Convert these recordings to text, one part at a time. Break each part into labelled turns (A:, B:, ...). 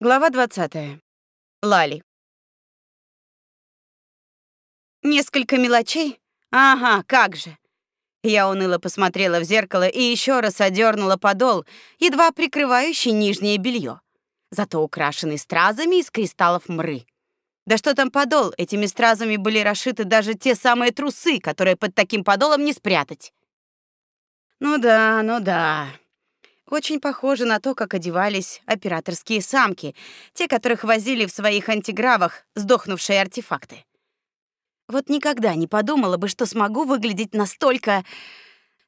A: Глава 20. Лали. Несколько мелочей? Ага, как же. Я уныло посмотрела в зеркало и еще раз одернула подол, едва прикрывающий нижнее белье, зато украшенный стразами из кристаллов мры. Да что там подол, этими стразами были расшиты даже те самые трусы, которые под таким подолом не спрятать. Ну да, ну да. Очень похоже на то, как одевались операторские самки, те, которых возили в своих антигравах сдохнувшие артефакты. Вот никогда не подумала бы, что смогу выглядеть настолько...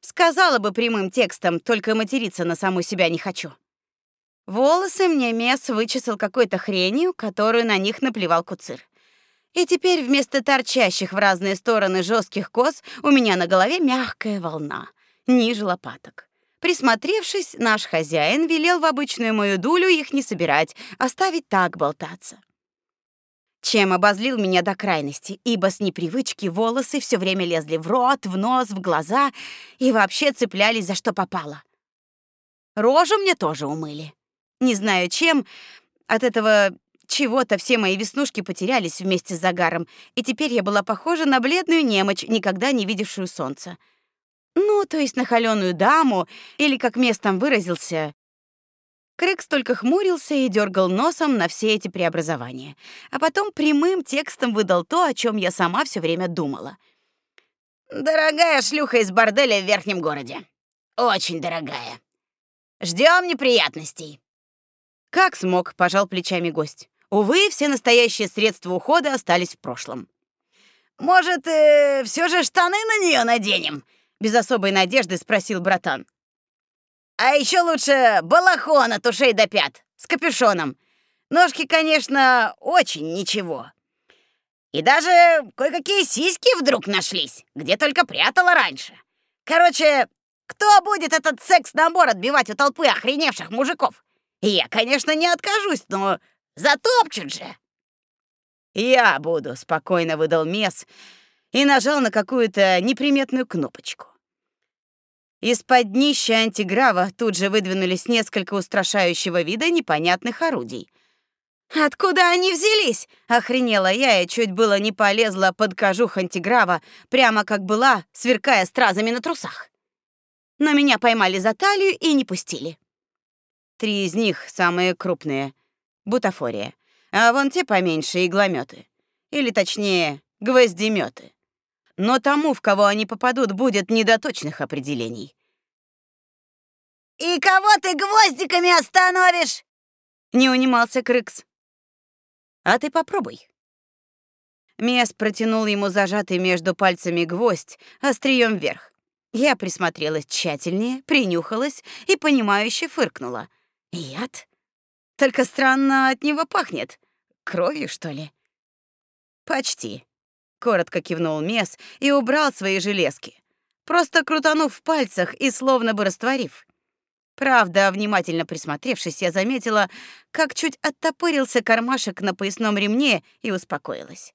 A: Сказала бы прямым текстом, только материться на саму себя не хочу. Волосы мне Мес вычесал какой-то хренью, которую на них наплевал куцир. И теперь вместо торчащих в разные стороны жестких кос у меня на голове мягкая волна, ниже лопаток. Присмотревшись, наш хозяин велел в обычную мою дулю их не собирать, оставить так болтаться. Чем обозлил меня до крайности, ибо с непривычки волосы все время лезли в рот, в нос, в глаза и вообще цеплялись за что попало. Рожу мне тоже умыли. Не знаю чем, от этого чего-то все мои веснушки потерялись вместе с загаром, и теперь я была похожа на бледную немочь, никогда не видевшую солнца. Ну, то есть на холёную даму, или, как местом выразился, Крекс только хмурился и дергал носом на все эти преобразования, а потом прямым текстом выдал то, о чем я сама все время думала. «Дорогая шлюха из борделя в верхнем городе. Очень дорогая. Ждем неприятностей». Как смог, пожал плечами гость. Увы, все настоящие средства ухода остались в прошлом. «Может, э, все же штаны на нее наденем?» Без особой надежды спросил братан. А еще лучше балахон от ушей до пят с капюшоном. Ножки, конечно, очень ничего. И даже кое-какие сиськи вдруг нашлись, где только прятала раньше. Короче, кто будет этот секс-набор отбивать у толпы охреневших мужиков? Я, конечно, не откажусь, но затопчут же. Я буду, спокойно выдал Мес и нажал на какую-то неприметную кнопочку. Из-под днища антиграва тут же выдвинулись несколько устрашающего вида непонятных орудий. Откуда они взялись? охренела я и чуть было не полезла под кожух антиграва, прямо как была, сверкая стразами на трусах. Но меня поймали за талию и не пустили. Три из них самые крупные бутафория, а вон те поменьше игломёты, или точнее, гвоздемёты но тому, в кого они попадут, будет недоточных определений. «И кого ты гвоздиками остановишь?» — не унимался Крыкс. «А ты попробуй». Мес протянул ему зажатый между пальцами гвоздь острием вверх. Я присмотрелась тщательнее, принюхалась и понимающе фыркнула. Яд? Только странно от него пахнет. Кровью, что ли? Почти коротко кивнул Мес и убрал свои железки, просто крутанув в пальцах и словно бы растворив. Правда, внимательно присмотревшись, я заметила, как чуть оттопырился кармашек на поясном ремне и успокоилась.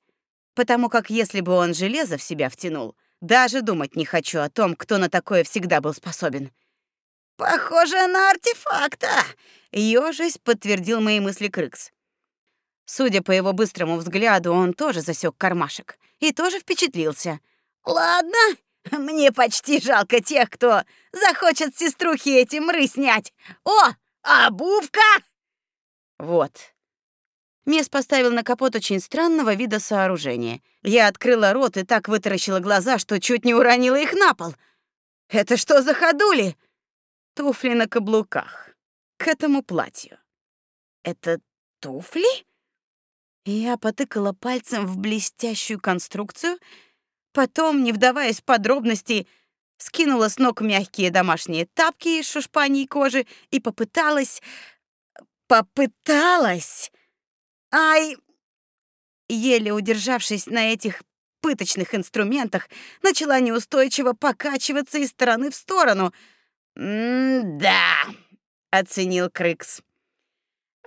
A: Потому как если бы он железо в себя втянул, даже думать не хочу о том, кто на такое всегда был способен. Похоже на артефакта, ёжись подтвердил мои мысли Крыкс. Судя по его быстрому взгляду, он тоже засек кармашек и тоже впечатлился. Ладно, мне почти жалко тех, кто захочет сеструхи эти мры снять. О, обувка! Вот. Мес поставил на капот очень странного вида сооружения. Я открыла рот и так вытаращила глаза, что чуть не уронила их на пол. Это что за ходули? Туфли на каблуках. К этому платью. Это туфли? Я потыкала пальцем в блестящую конструкцию, потом, не вдаваясь в подробности, скинула с ног мягкие домашние тапки из шушпаньей кожи и попыталась... Попыталась... Ай... Еле удержавшись на этих пыточных инструментах, начала неустойчиво покачиваться из стороны в сторону. «М-да», — оценил Крыкс.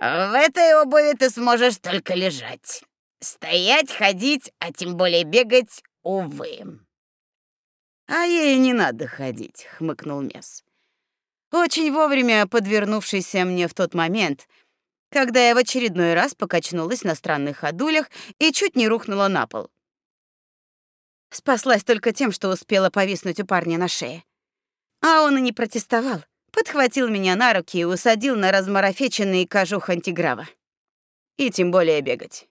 A: В этой обуви ты сможешь только лежать. Стоять, ходить, а тем более бегать, увы. А ей не надо ходить, хмыкнул Мес. Очень вовремя подвернувшийся мне в тот момент, когда я в очередной раз покачнулась на странных ходулях и чуть не рухнула на пол. Спаслась только тем, что успела повиснуть у парня на шее. А он и не протестовал. Подхватил меня на руки и усадил на размарафеченный кожух антиграва. И тем более бегать.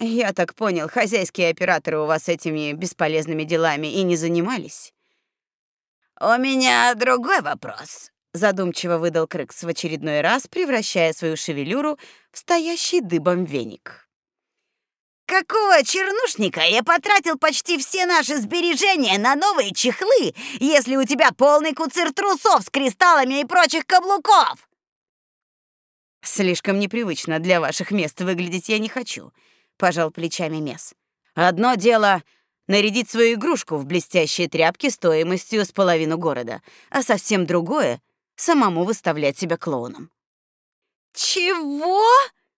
A: Я так понял, хозяйские операторы у вас этими бесполезными делами и не занимались.
B: У меня другой вопрос,
A: задумчиво выдал Крыкс в очередной раз, превращая свою шевелюру в стоящий дыбом веник.
B: Какого чернушника я потратил почти все наши сбережения на новые чехлы, если у тебя полный куцир трусов с кристаллами и прочих каблуков?
A: Слишком непривычно для ваших мест выглядеть я не хочу, пожал плечами Мес. Одно дело нарядить свою игрушку в блестящие тряпки стоимостью с половину города, а совсем другое самому выставлять себя клоуном.
B: Чего?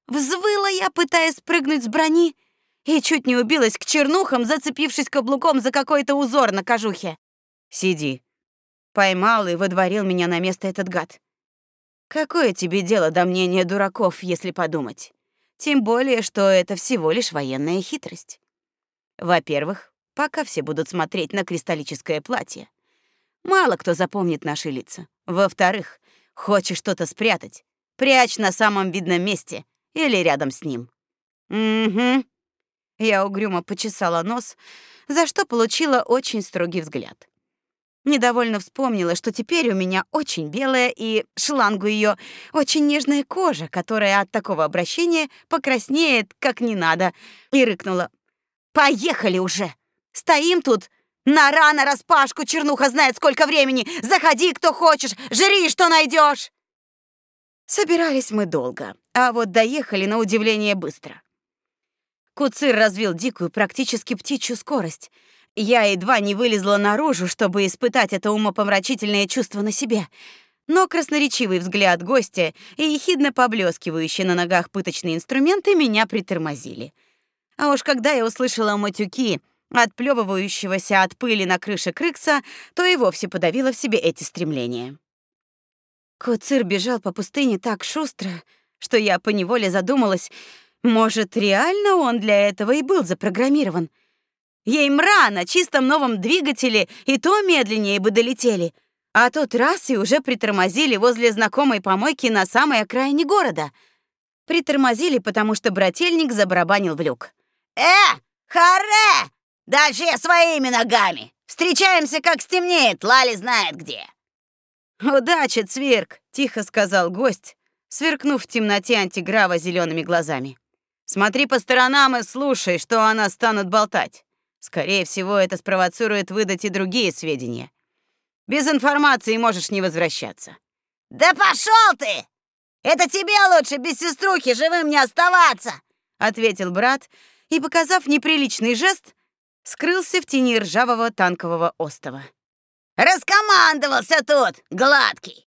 B: взвыла я, пытаясь спрыгнуть с брони и чуть не убилась к чернухам, зацепившись каблуком за какой-то узор на кожухе.
A: Сиди. Поймал и выдворил меня на место этот гад. Какое тебе дело до мнения дураков, если подумать? Тем более, что это всего лишь военная хитрость. Во-первых, пока все будут смотреть на кристаллическое платье, мало кто запомнит наши лица. Во-вторых, хочешь что-то спрятать, прячь на самом видном месте или рядом с ним. Угу. Я угрюмо почесала нос, за что получила очень строгий взгляд. Недовольно вспомнила, что теперь у меня очень белая и шлангу ее очень нежная кожа, которая от такого обращения покраснеет, как не надо, и рыкнула: "Поехали уже. Стоим тут на рано распашку, чернуха знает сколько времени. Заходи, кто хочешь, жри, что найдешь. Собирались мы долго, а вот доехали на удивление быстро. Куцир развил дикую, практически птичью скорость. Я едва не вылезла наружу, чтобы испытать это умопомрачительное чувство на себе. Но красноречивый взгляд гостя и ехидно поблескивающие на ногах пыточные инструменты меня притормозили. А уж когда я услышала матюки, отплевывающегося от пыли на крыше крыкса, то и вовсе подавила в себе эти стремления. Куцир бежал по пустыне так шустро, что я поневоле задумалась, может, реально он для этого и был запрограммирован? Ей мра на чистом новом двигателе и то медленнее бы долетели. А тут раз и уже притормозили возле знакомой помойки на самой окраине города. Притормозили, потому что брательник забарабанил в люк.
B: «Э, харе! Дальше я своими ногами! Встречаемся, как стемнеет, Лали знает где!»
A: «Удачи, Цвирк!» — тихо сказал гость, сверкнув в темноте антиграва зелеными глазами. Смотри по сторонам и слушай, что она станут болтать. Скорее всего, это спровоцирует выдать и другие сведения. Без информации можешь не возвращаться.
B: Да пошел ты! Это тебе лучше без сеструхи живым не оставаться,
A: ответил брат и, показав неприличный жест, скрылся в тени ржавого танкового остова.
B: Раскомандовался тут, гладкий.